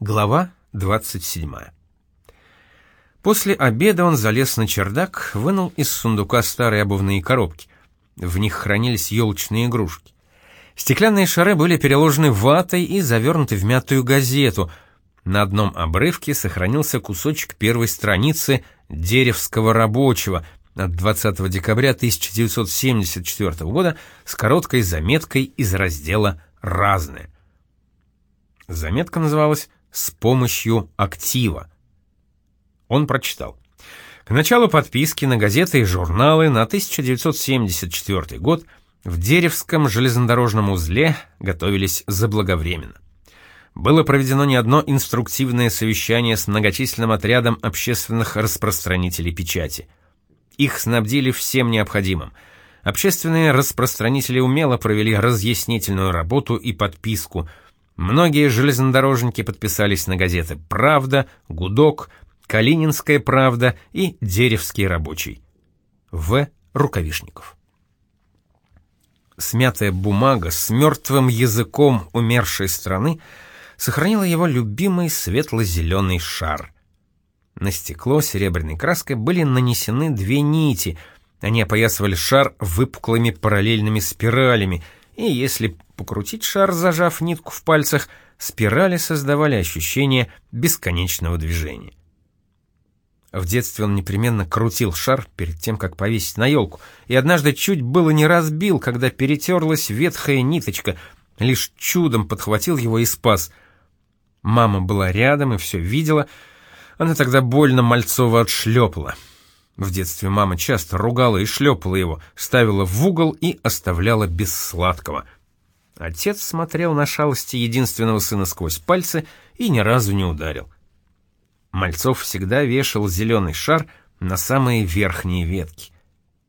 Глава 27. После обеда он залез на чердак, вынул из сундука старые обувные коробки. В них хранились елочные игрушки. Стеклянные шары были переложены ватой и завернуты в мятую газету. На одном обрывке сохранился кусочек первой страницы «Деревского рабочего» от 20 декабря 1974 года с короткой заметкой из раздела «Разное». Заметка называлась «С помощью актива». Он прочитал. К началу подписки на газеты и журналы на 1974 год в Деревском железнодорожном узле готовились заблаговременно. Было проведено не одно инструктивное совещание с многочисленным отрядом общественных распространителей печати. Их снабдили всем необходимым. Общественные распространители умело провели разъяснительную работу и подписку – Многие железнодорожники подписались на газеты «Правда», «Гудок», «Калининская правда» и «Деревский рабочий». В. Рукавишников. Смятая бумага с мертвым языком умершей страны сохранила его любимый светло-зеленый шар. На стекло серебряной краской были нанесены две нити, они опоясывали шар выпуклыми параллельными спиралями, и если покрутить шар, зажав нитку в пальцах, спирали создавали ощущение бесконечного движения. В детстве он непременно крутил шар перед тем, как повесить на елку, и однажды чуть было не разбил, когда перетерлась ветхая ниточка, лишь чудом подхватил его и спас. Мама была рядом и все видела, она тогда больно Мальцова отшлепала. В детстве мама часто ругала и шлепала его, ставила в угол и оставляла без сладкого — Отец смотрел на шалости единственного сына сквозь пальцы и ни разу не ударил. Мальцов всегда вешал зеленый шар на самые верхние ветки.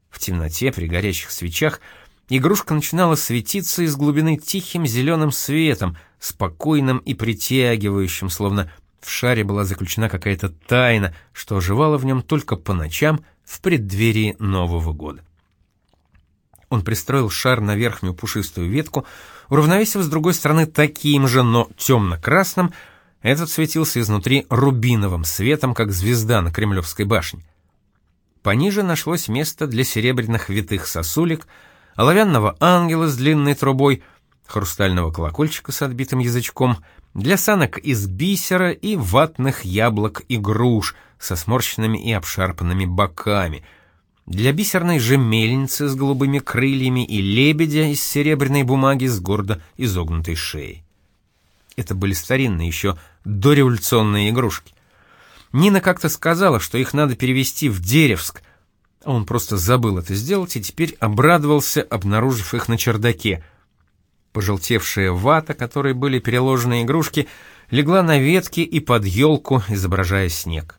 В темноте при горячих свечах игрушка начинала светиться из глубины тихим зеленым светом, спокойным и притягивающим, словно в шаре была заключена какая-то тайна, что оживала в нем только по ночам в преддверии Нового года. Он пристроил шар на верхнюю пушистую ветку, уравновесив с другой стороны таким же, но темно-красным, этот светился изнутри рубиновым светом, как звезда на Кремлевской башне. Пониже нашлось место для серебряных витых сосулек, оловянного ангела с длинной трубой, хрустального колокольчика с отбитым язычком, для санок из бисера и ватных яблок и груш со сморщенными и обшарпанными боками — для бисерной же мельницы с голубыми крыльями и лебедя из серебряной бумаги с гордо изогнутой шеей. Это были старинные еще дореволюционные игрушки. Нина как-то сказала, что их надо перевести в Деревск, а он просто забыл это сделать и теперь обрадовался, обнаружив их на чердаке. Пожелтевшая вата, которой были переложены игрушки, легла на ветки и под елку, изображая снег.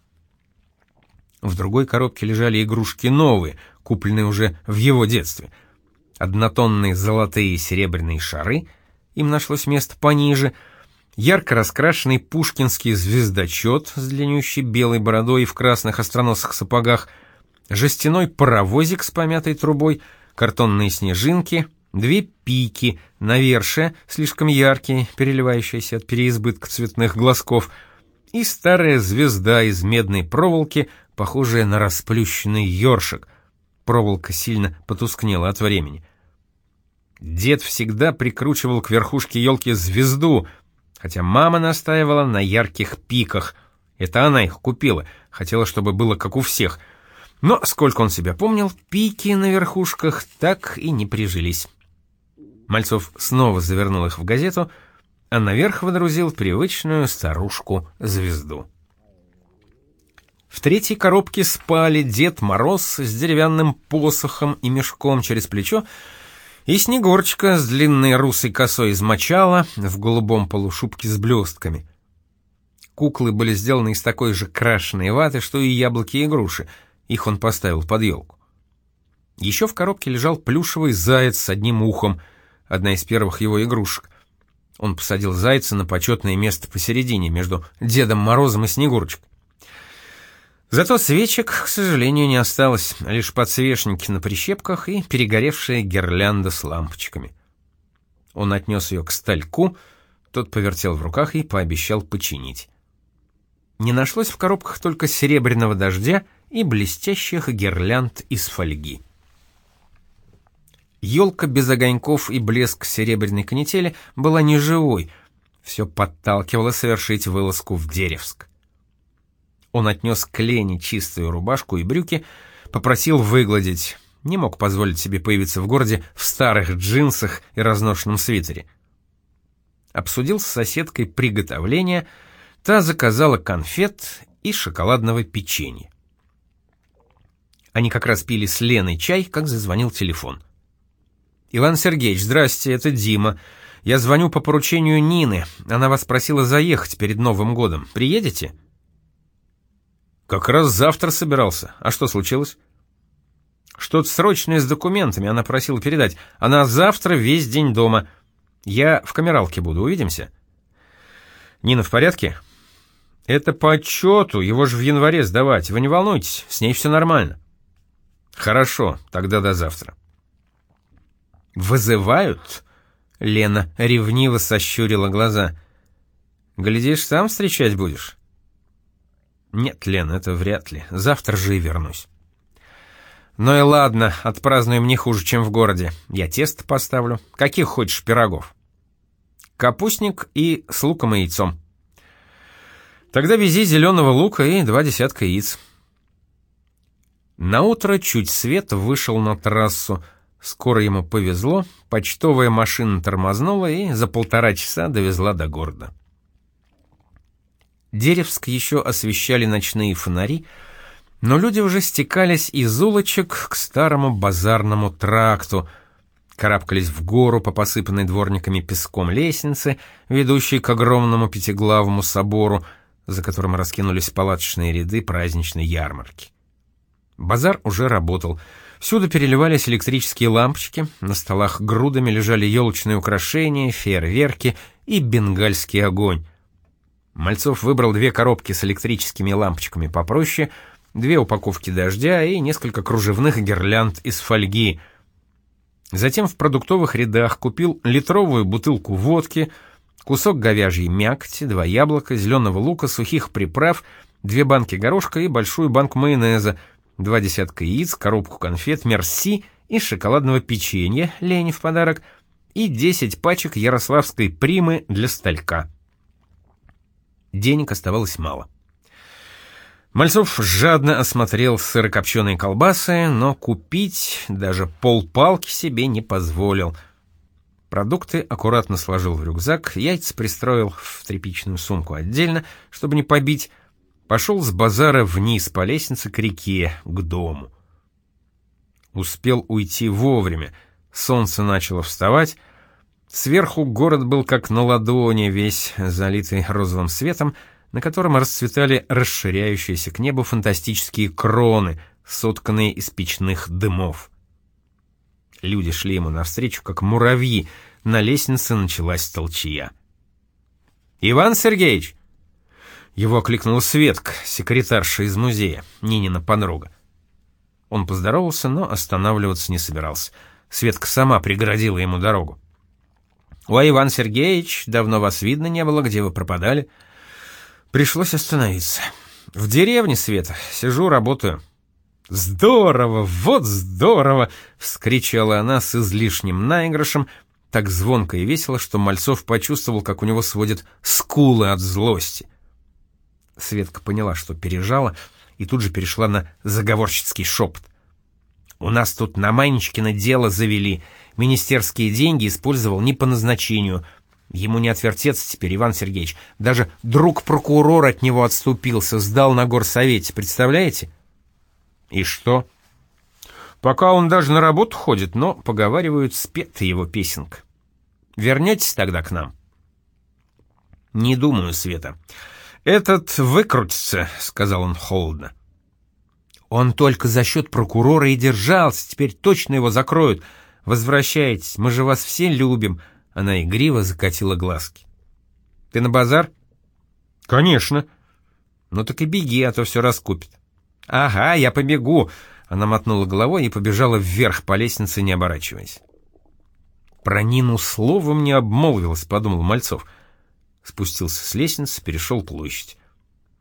В другой коробке лежали игрушки новые, купленные уже в его детстве. Однотонные золотые и серебряные шары, им нашлось место пониже, ярко раскрашенный пушкинский звездочет с длиннющей белой бородой и в красных остроносых сапогах, жестяной паровозик с помятой трубой, картонные снежинки, две пики, навершие, слишком яркие, переливающиеся от переизбытка цветных глазков, и старая звезда из медной проволоки, похожая на расплющенный ёршик. Проволока сильно потускнела от времени. Дед всегда прикручивал к верхушке елки звезду, хотя мама настаивала на ярких пиках. Это она их купила, хотела, чтобы было как у всех. Но, сколько он себя помнил, пики на верхушках так и не прижились. Мальцов снова завернул их в газету, а наверх водрузил привычную старушку-звезду. В третьей коробке спали Дед Мороз с деревянным посохом и мешком через плечо, и Снегурочка с длинной русой косой из мочала в голубом полушубке с блестками. Куклы были сделаны из такой же крашеной ваты, что и яблоки и груши, их он поставил под елку. Еще в коробке лежал плюшевый заяц с одним ухом, одна из первых его игрушек. Он посадил зайца на почетное место посередине, между Дедом Морозом и Снегурочкой. Зато свечек, к сожалению, не осталось, лишь подсвечники на прищепках и перегоревшая гирлянда с лампочками. Он отнес ее к стальку, Тот повертел в руках и пообещал починить. Не нашлось в коробках только серебряного дождя и блестящих гирлянд из фольги. Елка без огоньков и блеск серебряной канители была неживой, все подталкивало совершить вылазку в Деревск. Он отнес к Лене чистую рубашку и брюки, попросил выгладить, не мог позволить себе появиться в городе в старых джинсах и разношенном свитере. Обсудил с соседкой приготовление, та заказала конфет и шоколадного печенья. Они как раз пили с Леной чай, как зазвонил телефон. «Иван Сергеевич, здрасте, это Дима. Я звоню по поручению Нины. Она вас просила заехать перед Новым годом. Приедете?» «Как раз завтра собирался. А что случилось?» «Что-то срочное с документами она просила передать. Она завтра весь день дома. Я в камералке буду. Увидимся?» «Нина в порядке?» «Это по отчету. Его же в январе сдавать. Вы не волнуйтесь, с ней все нормально». «Хорошо, тогда до завтра». «Вызывают?» — Лена ревниво сощурила глаза. «Глядишь, сам встречать будешь?» «Нет, Лена, это вряд ли. Завтра же и вернусь». «Ну и ладно, отпразднуем не хуже, чем в городе. Я тесто поставлю. Каких хочешь пирогов?» «Капустник и с луком и яйцом». «Тогда вези зеленого лука и два десятка яиц». Наутро чуть свет вышел на трассу, — Скоро ему повезло, почтовая машина тормознула и за полтора часа довезла до города. Деревск еще освещали ночные фонари, но люди уже стекались из улочек к старому базарному тракту, карабкались в гору по посыпанной дворниками песком лестнице, ведущей к огромному пятиглавому собору, за которым раскинулись палаточные ряды праздничной ярмарки. Базар уже работал — Всюду переливались электрические лампочки, на столах грудами лежали елочные украшения, фейерверки и бенгальский огонь. Мальцов выбрал две коробки с электрическими лампочками попроще, две упаковки дождя и несколько кружевных гирлянд из фольги. Затем в продуктовых рядах купил литровую бутылку водки, кусок говяжьей мякоти, два яблока, зеленого лука, сухих приправ, две банки горошка и большую банку майонеза — два десятка яиц, коробку конфет «Мерси» и шоколадного печенья Лене в подарок и 10 пачек ярославской примы для сталька. Денег оставалось мало. Мальцов жадно осмотрел сырокопченые колбасы, но купить даже полпалки себе не позволил. Продукты аккуратно сложил в рюкзак, яйца пристроил в тряпичную сумку отдельно, чтобы не побить, пошел с базара вниз по лестнице к реке, к дому. Успел уйти вовремя, солнце начало вставать, сверху город был как на ладони, весь залитый розовым светом, на котором расцветали расширяющиеся к небу фантастические кроны, сотканные из печных дымов. Люди шли ему навстречу, как муравьи, на лестнице началась толчья. «Иван Сергеевич!» Его окликнула Светка, секретарша из музея, Нинина подруга. Он поздоровался, но останавливаться не собирался. Светка сама преградила ему дорогу. «Ой, Иван Сергеевич, давно вас видно не было, где вы пропадали?» Пришлось остановиться. «В деревне, Света, сижу, работаю». «Здорово, вот здорово!» — вскричала она с излишним наигрышем, так звонко и весело, что Мальцов почувствовал, как у него сводят скулы от злости. Светка поняла, что пережала, и тут же перешла на заговорщицкий шепот. «У нас тут на Манечкино дело завели. Министерские деньги использовал не по назначению. Ему не отвертеться теперь, Иван Сергеевич. Даже друг прокурор от него отступился, сдал на горсовете, представляете?» «И что?» «Пока он даже на работу ходит, но, поговаривают, спета его песенка. Вернетесь тогда к нам?» «Не думаю, Света. «Этот выкрутится», — сказал он холодно. «Он только за счет прокурора и держался, теперь точно его закроют. Возвращайтесь, мы же вас все любим». Она игриво закатила глазки. «Ты на базар?» «Конечно». «Ну так и беги, а то все раскупит». «Ага, я побегу», — она мотнула головой и побежала вверх по лестнице, не оборачиваясь. «Про Нину словом не обмолвилась», — подумал Мальцов. спустился с лестницы, перешел площадь.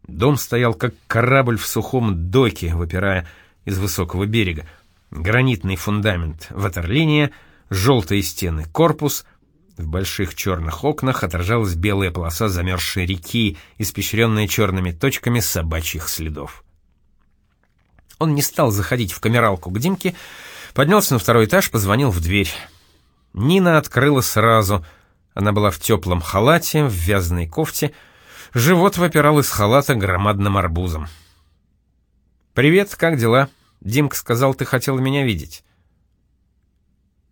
Дом стоял как корабль в сухом доке, выпирая из высокого берега. Гранитный фундамент, ватерлиния, желтые стены, корпус. В больших черных окнах отражалась белая полоса замерзшей реки, испещренная черными точками собачьих следов. Он не стал заходить в камералку к Димке, поднялся на второй этаж, позвонил в дверь. Нина открыла сразу. Она была в теплом халате, в вязаной кофте. Живот выпирал из халата громадным арбузом. «Привет, как дела?» Димка сказал, ты хотел меня видеть.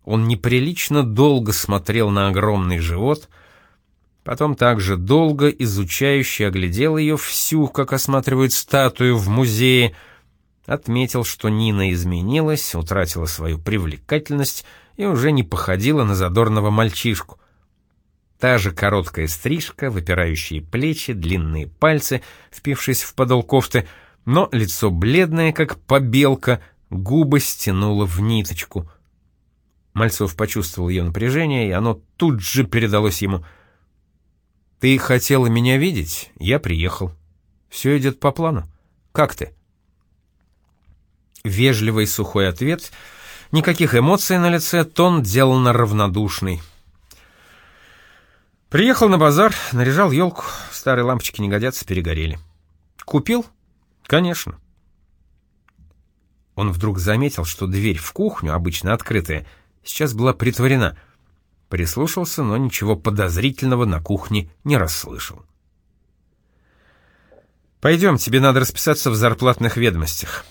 Он неприлично долго смотрел на огромный живот, потом также долго изучающе оглядел ее всю, как осматривают статую в музее, отметил, что Нина изменилась, утратила свою привлекательность и уже не походила на задорного мальчишку. Та же короткая стрижка, выпирающие плечи, длинные пальцы, впившись в подол кофты, но лицо бледное, как побелка, губы стянуло в ниточку. Мальцов почувствовал ее напряжение, и оно тут же передалось ему. «Ты хотела меня видеть? Я приехал. Все идет по плану. Как ты?» Вежливый сухой ответ, никаких эмоций на лице, тон деланно равнодушный. Приехал на базар, наряжал елку, старые лампочки не годятся, перегорели. Купил? Конечно. Он вдруг заметил, что дверь в кухню, обычно открытая, сейчас была притворена. Прислушался, но ничего подозрительного на кухне не расслышал. «Пойдем, тебе надо расписаться в зарплатных ведомостях».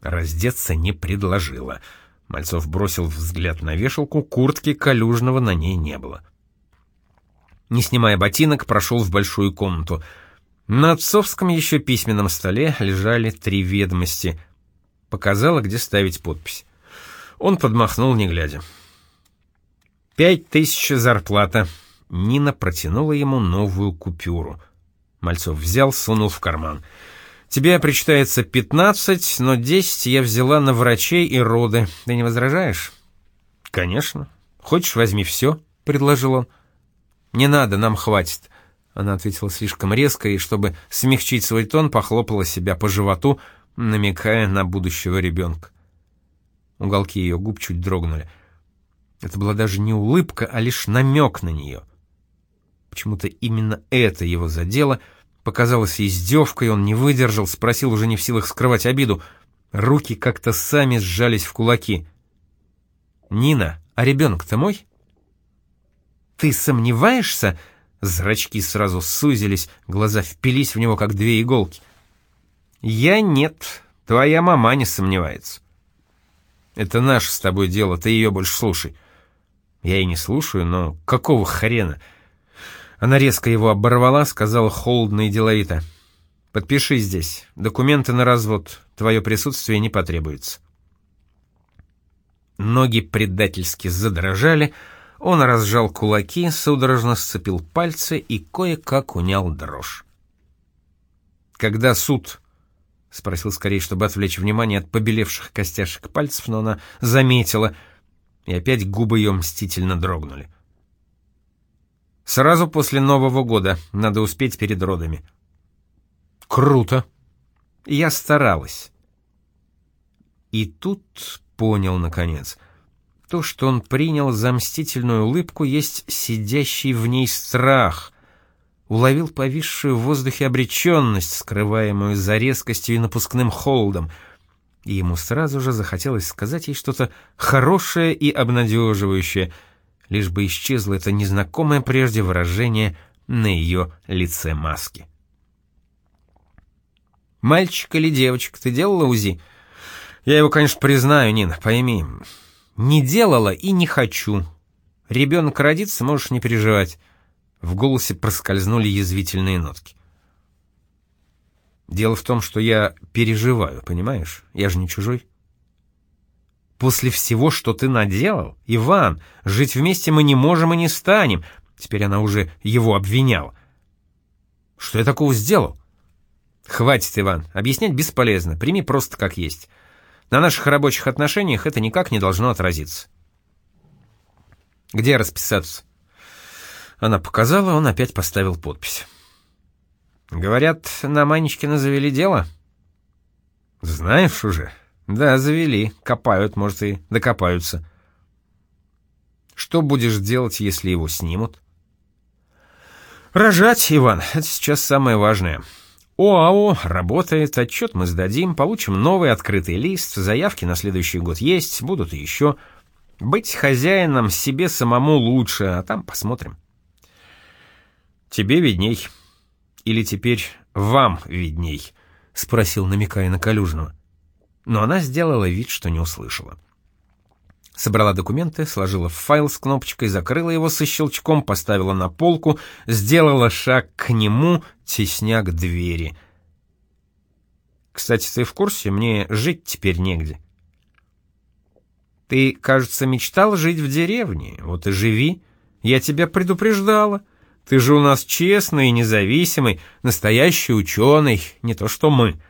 Раздеться не предложила. Мальцов бросил взгляд на вешалку, куртки Калюжного на ней не было. Не снимая ботинок, прошел в большую комнату. На отцовском еще письменном столе лежали три ведомости. Показала, где ставить подпись. Он подмахнул, не глядя. «Пять тысяч зарплата». Нина протянула ему новую купюру. Мальцов взял, сунул в карман. Тебе причитается пятнадцать, но десять я взяла на врачей и роды. Ты не возражаешь? Конечно. Хочешь, возьми все, предложил он. Не надо, нам хватит. Она ответила слишком резко и, чтобы смягчить свой тон, похлопала себя по животу, намекая на будущего ребенка. Уголки ее губ чуть дрогнули. Это была даже не улыбка, а лишь намек на нее. Почему-то именно это его задело — показалось издевкой, он не выдержал, спросил уже не в силах скрывать обиду. Руки как-то сами сжались в кулаки. «Нина, а ребенок-то мой?» «Ты сомневаешься?» Зрачки сразу сузились, глаза впились в него, как две иголки. «Я нет, твоя мама не сомневается». «Это наше с тобой дело, ты ее больше слушай». «Я и не слушаю, но какого хрена?» Она резко его оборвала, сказала холодно и деловито. «Подпиши здесь. Документы на развод. Твое присутствие не потребуется». Ноги предательски задрожали, он разжал кулаки, судорожно сцепил пальцы и кое-как унял дрожь. «Когда суд?» — спросил скорее, чтобы отвлечь внимание от побелевших костяшек пальцев, но она заметила, и опять губы ее мстительно дрогнули. Сразу после Нового года. Надо успеть перед родами. Круто. Я старалась. И тут понял, наконец. То, что он принял за мстительную улыбку, есть сидящий в ней страх. Уловил повисшую в воздухе обреченность, скрываемую за резкостью и напускным холодом. И ему сразу же захотелось сказать ей что-то хорошее и обнадеживающее — лишь бы исчезло это незнакомое прежде выражение на ее лице маски. «Мальчик или девочка, ты делала УЗИ?» «Я его, конечно, признаю, Нина, пойми. Не делала и не хочу. Ребенок родится, можешь не переживать». В голосе проскользнули язвительные нотки. «Дело в том, что я переживаю, понимаешь? Я же не чужой». После всего, что ты наделал, Иван, жить вместе мы не можем и не станем. Теперь она уже его обвиняла. Что я такого сделал? Хватит, Иван, объяснять бесполезно, прими просто как есть. На наших рабочих отношениях это никак не должно отразиться. Где расписаться? Она показала, он опять поставил подпись. «Говорят, на Манечкина завели дело?» «Знаешь уже?» «Да, завели. Копают, может, и докопаются». «Что будешь делать, если его снимут?» «Рожать, Иван, это сейчас самое важное. ОАО работает, отчет мы сдадим, получим новый открытый лист, заявки на следующий год есть, будут и еще. Быть хозяином себе самому лучше, а там посмотрим». «Тебе видней. Или теперь вам видней?» — спросил, намекая на Калюжного. Но она сделала вид, что не услышала. Собрала документы, сложила в файл с кнопочкой, закрыла его со щелчком, поставила на полку, сделала шаг к нему, тесня к двери. «Кстати, ты в курсе? Мне жить теперь негде». «Ты, кажется, мечтал жить в деревне. Вот и живи. Я тебя предупреждала. Ты же у нас честный и независимый, настоящий ученый, не то что мы».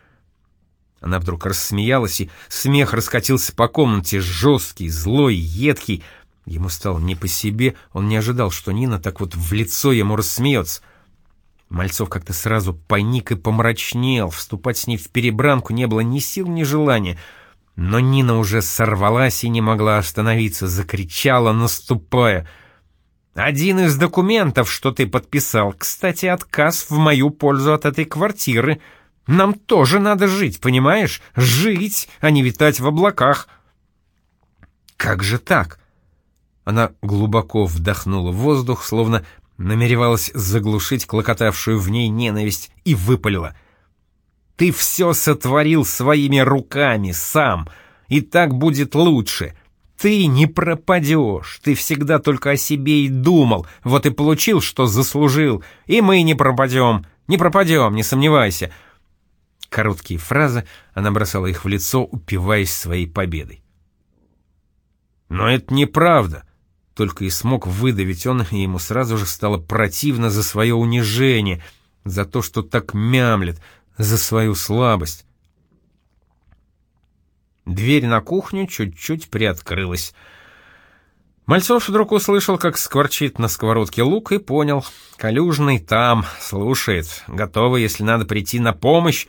Она вдруг рассмеялась, и смех раскатился по комнате, жесткий, злой, едкий. Ему стало не по себе, он не ожидал, что Нина так вот в лицо ему рассмеется. Мальцов как-то сразу паник и помрачнел, вступать с ней в перебранку не было ни сил, ни желания. Но Нина уже сорвалась и не могла остановиться, закричала, наступая. «Один из документов, что ты подписал, кстати, отказ в мою пользу от этой квартиры», нам тоже надо жить, понимаешь? Жить, а не витать в облаках. Как же так? Она глубоко вдохнула воздух, словно намеревалась заглушить клокотавшую в ней ненависть, и выпалила. «Ты все сотворил своими руками, сам, и так будет лучше. Ты не пропадешь, ты всегда только о себе и думал, вот и получил, что заслужил, и мы не пропадем, не пропадем, не сомневайся». Короткие фразы, она бросала их в лицо, упиваясь своей победой. «Но это неправда!» Только и смог выдавить он, и ему сразу же стало противно за свое унижение, за то, что так мямлет, за свою слабость. Дверь на кухню чуть-чуть приоткрылась. Мальцов вдруг услышал, как скворчит на сковородке лук, и понял. Калюжный там, слушает, готовый, если надо прийти на помощь,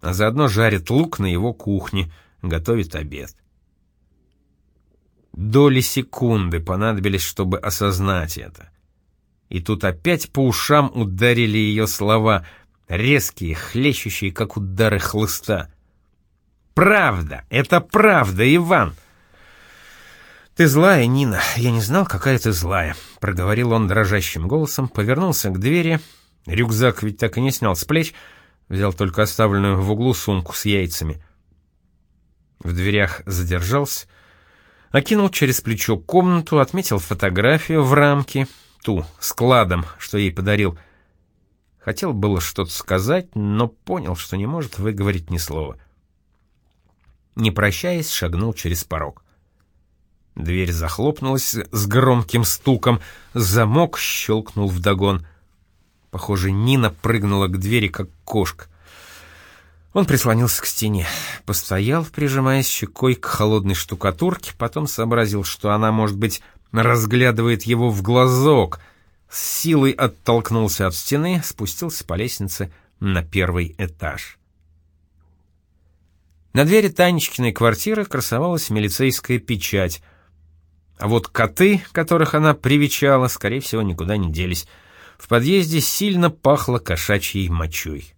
а заодно жарит лук на его кухне, готовит обед. Доли секунды понадобились, чтобы осознать это. И тут опять по ушам ударили ее слова, резкие, хлещущие, как удары хлыста. «Правда! Это правда, Иван!» «Ты злая, Нина. Я не знал, какая ты злая», — проговорил он дрожащим голосом, повернулся к двери. Рюкзак ведь так и не снял с плеч — Взял только оставленную в углу сумку с яйцами. В дверях задержался, окинул через плечо комнату, отметил фотографию в рамке, ту, с кладом, что ей подарил. Хотел было что-то сказать, но понял, что не может выговорить ни слова. Не прощаясь, шагнул через порог. Дверь захлопнулась с громким стуком, замок щелкнул вдогон — Похоже, Нина прыгнула к двери, как кошка. Он прислонился к стене, постоял, прижимаясь щекой к холодной штукатурке, потом сообразил, что она, может быть, разглядывает его в глазок, с силой оттолкнулся от стены, спустился по лестнице на первый этаж. На двери Танечкиной квартиры красовалась милицейская печать, а вот коты, которых она привечала, скорее всего, никуда не делись — в подъезде сильно пахло кошачьей мочой.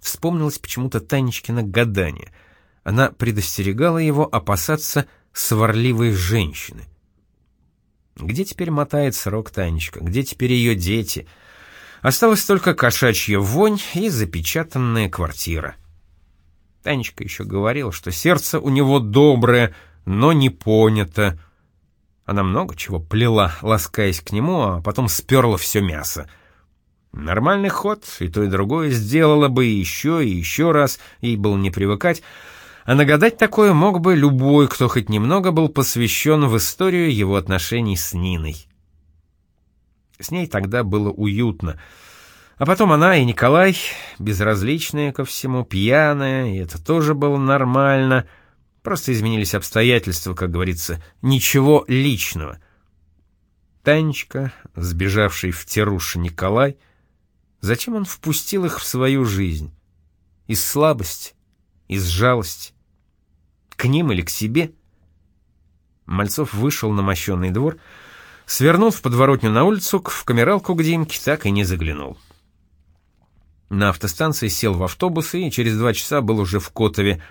Вспомнилось почему-то Танечкино гадание. Она предостерегала его опасаться сварливой женщины. Где теперь мотает срок Танечка? Где теперь ее дети? Осталась только кошачья вонь и запечатанная квартира. Танечка еще говорила, что сердце у него доброе, но не понято. Она много чего плела, ласкаясь к нему, а потом сперла все мясо. Нормальный ход, и то, и другое сделала бы еще и еще раз, ей было не привыкать, а нагадать такое мог бы любой, кто хоть немного был посвящен в историю его отношений с Ниной. С ней тогда было уютно. А потом она и Николай, безразличные ко всему, пьяная, и это тоже было нормально — Просто изменились обстоятельства, как говорится, ничего личного. Танечка, сбежавший в Теруш Николай. Зачем он впустил их в свою жизнь? Из слабости? Из жалости? К ним или к себе? Мальцов вышел на мощенный двор, свернул в подворотню на улицу, в камералку к Димке так и не заглянул. На автостанции сел в автобус и через два часа был уже в Котове.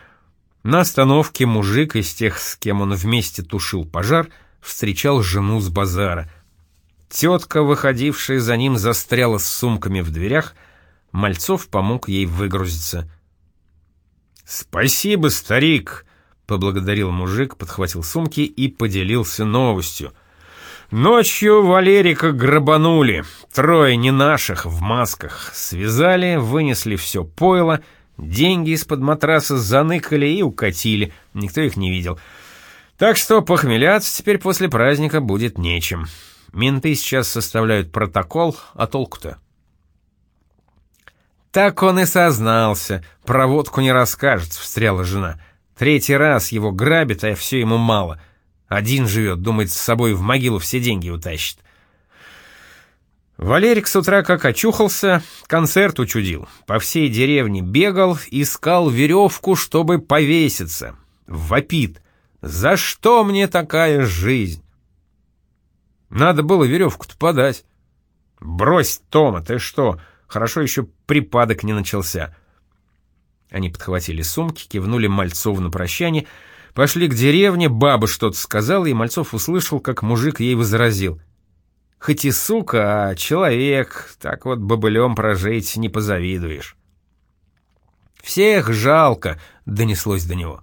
На остановке мужик из тех, с кем он вместе тушил пожар, встречал жену с базара. Тетка, выходившая за ним, застряла с сумками в дверях. Мальцов помог ей выгрузиться. «Спасибо, старик!» — поблагодарил мужик, подхватил сумки и поделился новостью — Ночью Валерика грабанули. Трое не наших в масках. Связали, вынесли все пойло, деньги из-под матраса заныкали и укатили. Никто их не видел. Так что похмеляться теперь после праздника будет нечем. Менты сейчас составляют протокол, а толку-то? Так он и сознался. Проводку не расскажет, встряла жена. Третий раз его грабит, а все ему мало. Один живет, думает, с собой в могилу все деньги утащит. Валерик с утра как очухался, концерт учудил. По всей деревне бегал, искал веревку, чтобы повеситься. Вопит. «За что мне такая жизнь?» Надо было веревку-то подать. «Брось, Тома, ты что? Хорошо еще припадок не начался». Они подхватили сумки, кивнули Мальцову на прощание — Пошли к деревне, баба что-то сказала, и Мальцов услышал, как мужик ей возразил. «Хоть и сука, а человек, так вот бобылем прожить не позавидуешь». «Всех жалко», — донеслось до него.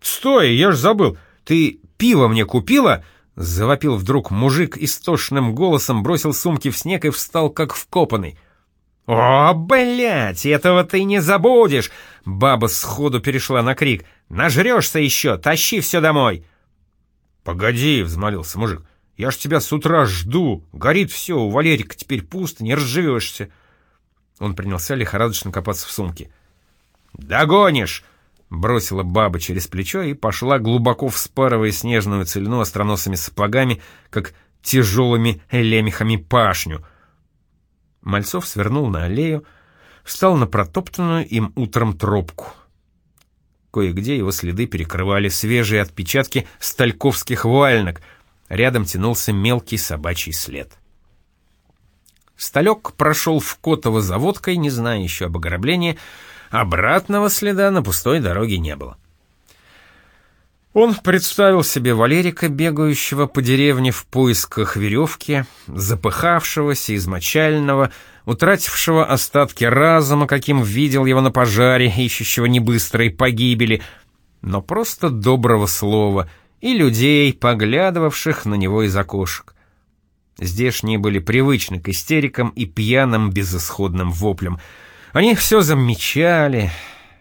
«Стой, я ж забыл, ты пиво мне купила?» Завопил вдруг мужик истошным голосом, бросил сумки в снег и встал как вкопанный. «О, блядь, этого ты не забудешь!» Баба сходу перешла на крик. «Нажрешься еще! Тащи все домой!» «Погоди!» — взмолился мужик. «Я ж тебя с утра жду! Горит все, у Валерика теперь пусто, не разживешься!» Он принялся лихорадочно копаться в сумке. «Догонишь!» — бросила баба через плечо и пошла, глубоко вспарывая снежную цельну остроносыми сапогами, как тяжелыми лемехами пашню — Мальцов свернул на аллею, встал на протоптанную им утром тропку. Кое-где его следы перекрывали свежие отпечатки стальковских вальнок, рядом тянулся мелкий собачий след. Сталек прошел в Котово за водкой, не зная еще об ограблении, обратного следа на пустой дороге не было. Он представил себе Валерика, бегающего по деревне в поисках веревки, запыхавшегося, измочального, утратившего остатки разума, каким видел его на пожаре, ищущего небыстрой погибели, но просто доброго слова, и людей, поглядывавших на него из окошек. Здешние были привычны к истерикам и пьяным безысходным воплям. Они все замечали,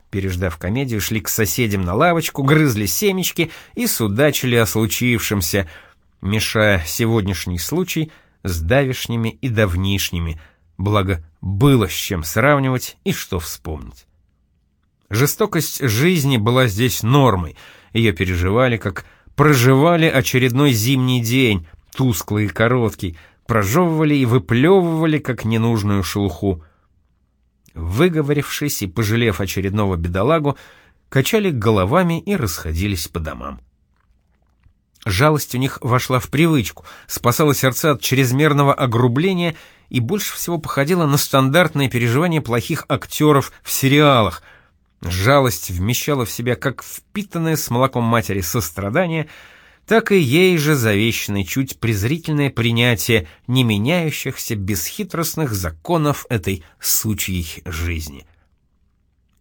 переждав комедию, шли к соседям на лавочку, грызли семечки и судачили о случившемся, мешая сегодняшний случай с давишними и давнишними, благо было с чем сравнивать и что вспомнить. Жестокость жизни была здесь нормой, ее переживали, как проживали очередной зимний день, тусклый и короткий, прожевывали и выплевывали, как ненужную шелуху. Выговорившись и пожалев очередного бедолагу, качали головами и расходились по домам. Жалость у них вошла в привычку, спасала сердца от чрезмерного огрубления и больше всего походила на стандартное переживание плохих актеров в сериалах. Жалость вмещала в себя как впитанное с молоком матери сострадание — так и ей же завещанное чуть презрительное принятие не меняющихся бесхитростных законов этой сучьей жизни.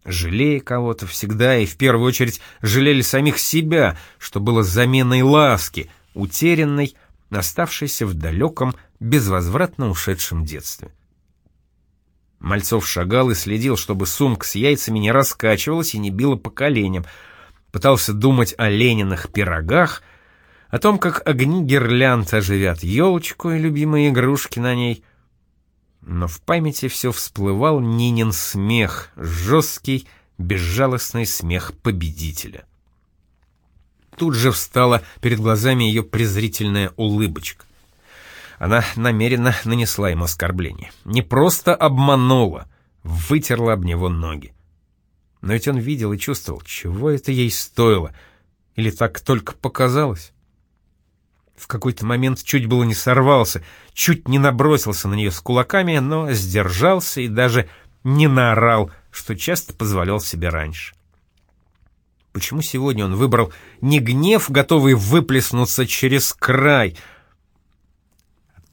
Жалея кого-то всегда и в первую очередь жалели самих себя, что было заменой ласки, утерянной, оставшейся в далеком, безвозвратно ушедшем детстве. Мальцов шагал и следил, чтобы сумка с яйцами не раскачивалась и не била по коленям, пытался думать о Лениных пирогах — о том, как огни гирлянд оживят елочку и любимые игрушки на ней. Но в памяти все всплывал Нинин смех, жесткий, безжалостный смех победителя. Тут же встала перед глазами ее презрительная улыбочка. Она намеренно нанесла ему оскорбление. Не просто обманула, вытерла об него ноги. Но ведь он видел и чувствовал, чего это ей стоило. Или так только показалось? В какой-то момент чуть было не сорвался, чуть не набросился на нее с кулаками, но сдержался и даже не наорал, что часто позволял себе раньше. Почему сегодня он выбрал не гнев, готовый выплеснуться через край,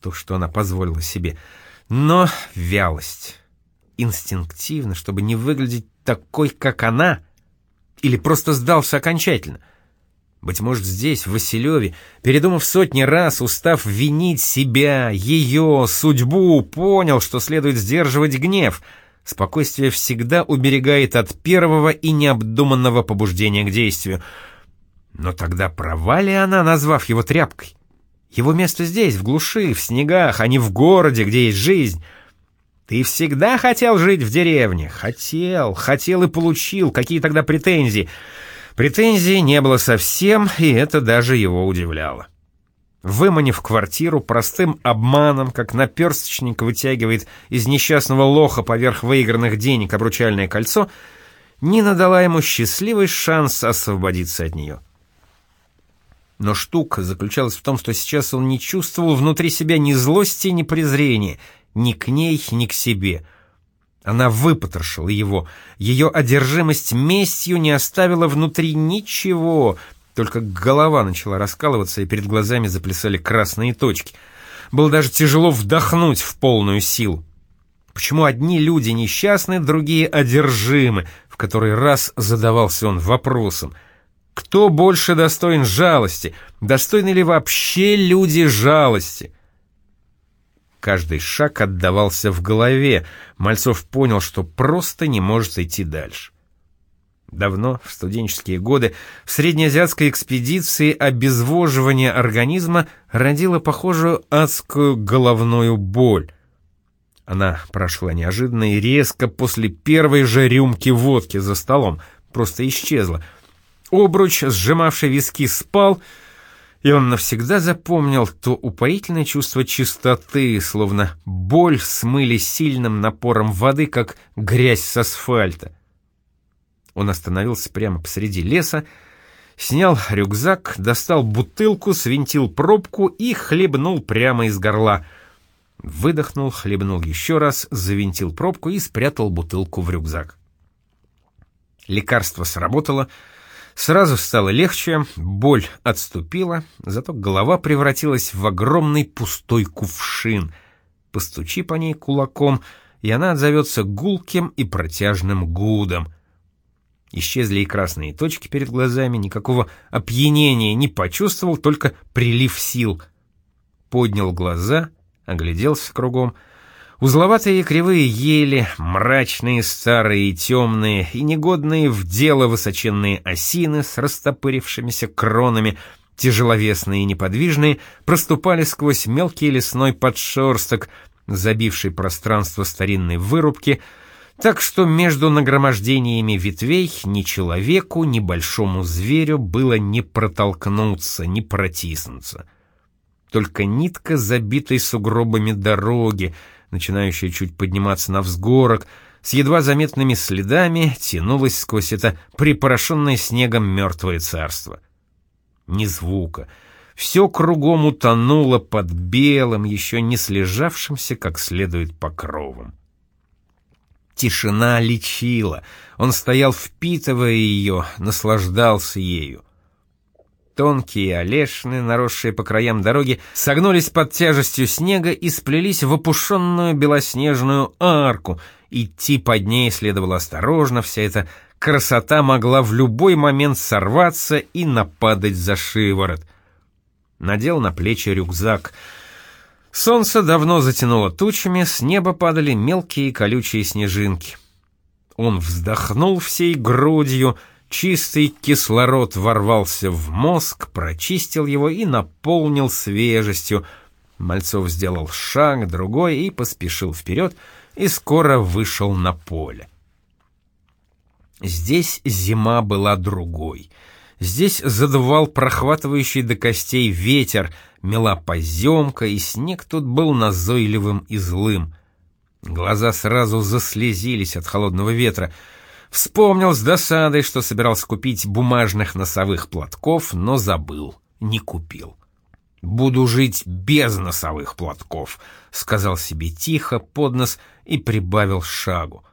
то, что она позволила себе, но вялость, инстинктивно, чтобы не выглядеть такой, как она, или просто сдался окончательно — быть может, здесь, в Василеве, передумав сотни раз, устав винить себя, ее, судьбу, понял, что следует сдерживать гнев. Спокойствие всегда уберегает от первого и необдуманного побуждения к действию. Но тогда права ли она, назвав его тряпкой? Его место здесь, в глуши, в снегах, а не в городе, где есть жизнь. Ты всегда хотел жить в деревне? Хотел, хотел и получил. Какие тогда претензии? Претензий не было совсем, и это даже его удивляло. Выманив квартиру простым обманом, как наперсточник вытягивает из несчастного лоха поверх выигранных денег обручальное кольцо, Нина дала ему счастливый шанс освободиться от нее. Но штука заключалась в том, что сейчас он не чувствовал внутри себя ни злости, ни презрения, ни к ней, ни к себе — она выпотрошила его. Ее одержимость местью не оставила внутри ничего, только голова начала раскалываться, и перед глазами заплясали красные точки. Было даже тяжело вдохнуть в полную силу. Почему одни люди несчастны, другие одержимы? В который раз задавался он вопросом. Кто больше достоин жалости? Достойны ли вообще люди жалости? Каждый шаг отдавался в голове. Мальцов понял, что просто не может идти дальше. Давно, в студенческие годы, в среднеазиатской экспедиции обезвоживание организма родило похожую адскую головную боль. Она прошла неожиданно и резко после первой же рюмки водки за столом, просто исчезла. Обруч, сжимавший виски, спал — и он навсегда запомнил то упоительное чувство чистоты, словно боль смыли сильным напором воды, как грязь с асфальта. Он остановился прямо посреди леса, снял рюкзак, достал бутылку, свинтил пробку и хлебнул прямо из горла. Выдохнул, хлебнул еще раз, завинтил пробку и спрятал бутылку в рюкзак. Лекарство сработало — Сразу стало легче, боль отступила, зато голова превратилась в огромный пустой кувшин. Постучи по ней кулаком, и она отзовется гулким и протяжным гудом. Исчезли и красные точки перед глазами, никакого опьянения не почувствовал, только прилив сил. Поднял глаза, огляделся кругом — Узловатые и кривые ели, мрачные, старые и темные, и негодные в дело высоченные осины с растопырившимися кронами, тяжеловесные и неподвижные, проступали сквозь мелкий лесной подшерсток, забивший пространство старинной вырубки, так что между нагромождениями ветвей ни человеку, ни большому зверю было не протолкнуться, не протиснуться. Только нитка забитой сугробами дороги — начинающая чуть подниматься на взгорок, с едва заметными следами тянулась сквозь это припорошенное снегом мертвое царство. Ни звука. Все кругом утонуло под белым, еще не слежавшимся как следует покровом. Тишина лечила. Он стоял, впитывая ее, наслаждался ею. Тонкие олешны, наросшие по краям дороги, согнулись под тяжестью снега и сплелись в опушенную белоснежную арку. Идти под ней следовало осторожно, вся эта красота могла в любой момент сорваться и нападать за шиворот. Надел на плечи рюкзак. Солнце давно затянуло тучами, с неба падали мелкие колючие снежинки. Он вздохнул всей грудью — Чистый кислород ворвался в мозг, прочистил его и наполнил свежестью. Мальцов сделал шаг, другой и поспешил вперед, и скоро вышел на поле. Здесь зима была другой. Здесь задувал прохватывающий до костей ветер, мела поземка, и снег тут был назойливым и злым. Глаза сразу заслезились от холодного ветра. Вспомнил с досадой, что собирался купить бумажных носовых платков, но забыл, не купил. «Буду жить без носовых платков», — сказал себе тихо под нос и прибавил шагу.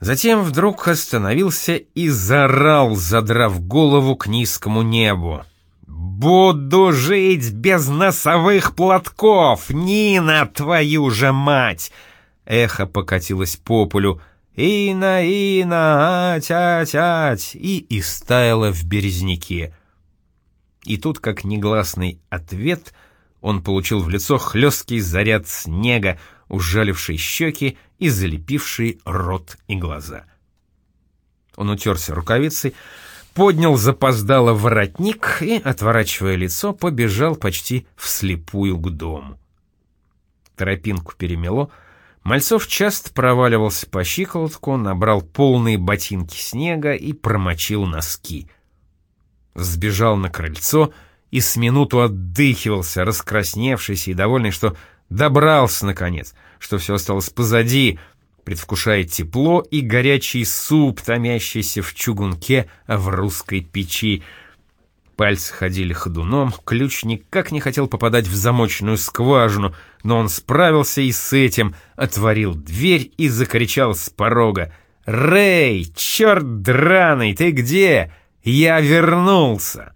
Затем вдруг остановился и заорал, задрав голову к низкому небу. «Буду жить без носовых платков, Нина, твою же мать!» Эхо покатилось по полю. «Ина, Ина, ать, ать, ать!» и истаяло в березняке. И тут, как негласный ответ, он получил в лицо хлесткий заряд снега, ужаливший щеки и залепивший рот и глаза. Он утерся рукавицей, поднял запоздало воротник и, отворачивая лицо, побежал почти вслепую к дому. Тропинку перемело, Мальцов часто проваливался по щиколотку, набрал полные ботинки снега и промочил носки. Сбежал на крыльцо и с минуту отдыхивался, раскрасневшийся и довольный, что добрался, наконец, что все осталось позади — предвкушая тепло и горячий суп, томящийся в чугунке в русской печи. Пальцы ходили ходуном, ключ никак не хотел попадать в замочную скважину, но он справился и с этим, отворил дверь и закричал с порога. «Рэй, черт драный, ты где? Я вернулся!»